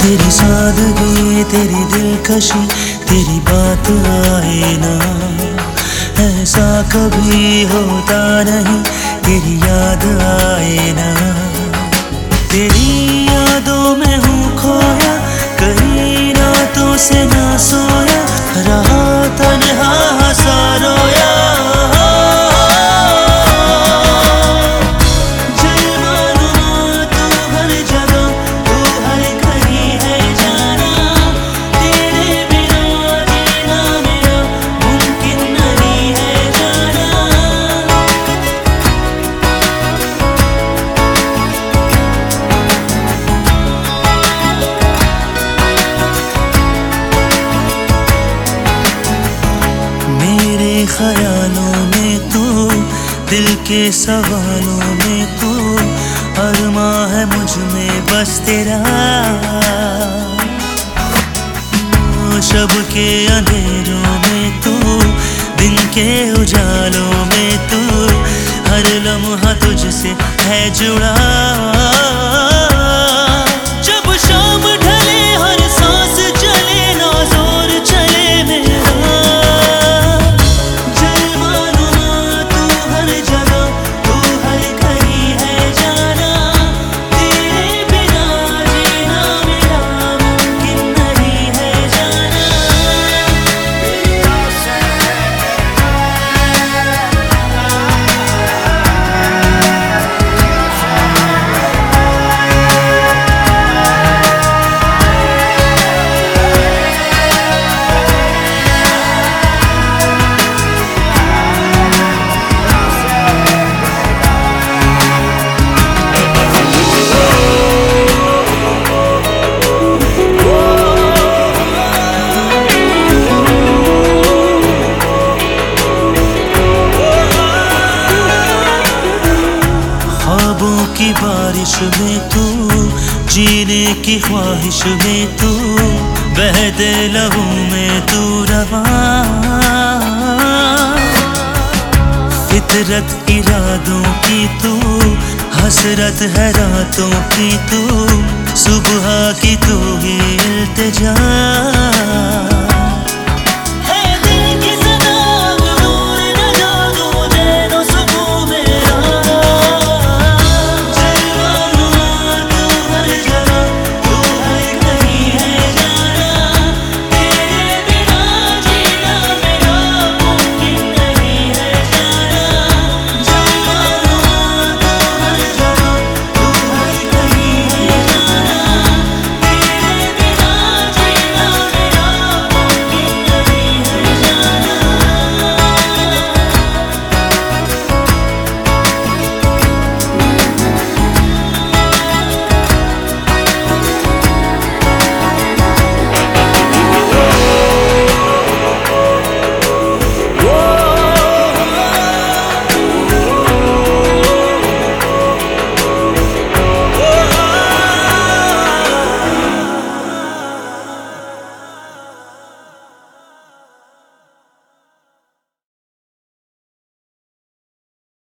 तेरी सादगी तेरी दिलकशी, तेरी बात आए ना। ऐसा कभी होता नहीं, तेरी याद आए ना। दिल के सवालों में तू अरमा है मुझमें, बस तेरा। शब के अंधेरों में तू, दिन के उजालों में तू, हर लम्हा तुझसे है जुड़ा। की बारिश में तू, जीने की ख्वाहिश में तू, बहते लहू में तू रवा। फितरत इरादों की तू, हसरत है रातों की तू, सुबह की तू ही इल्तिजा।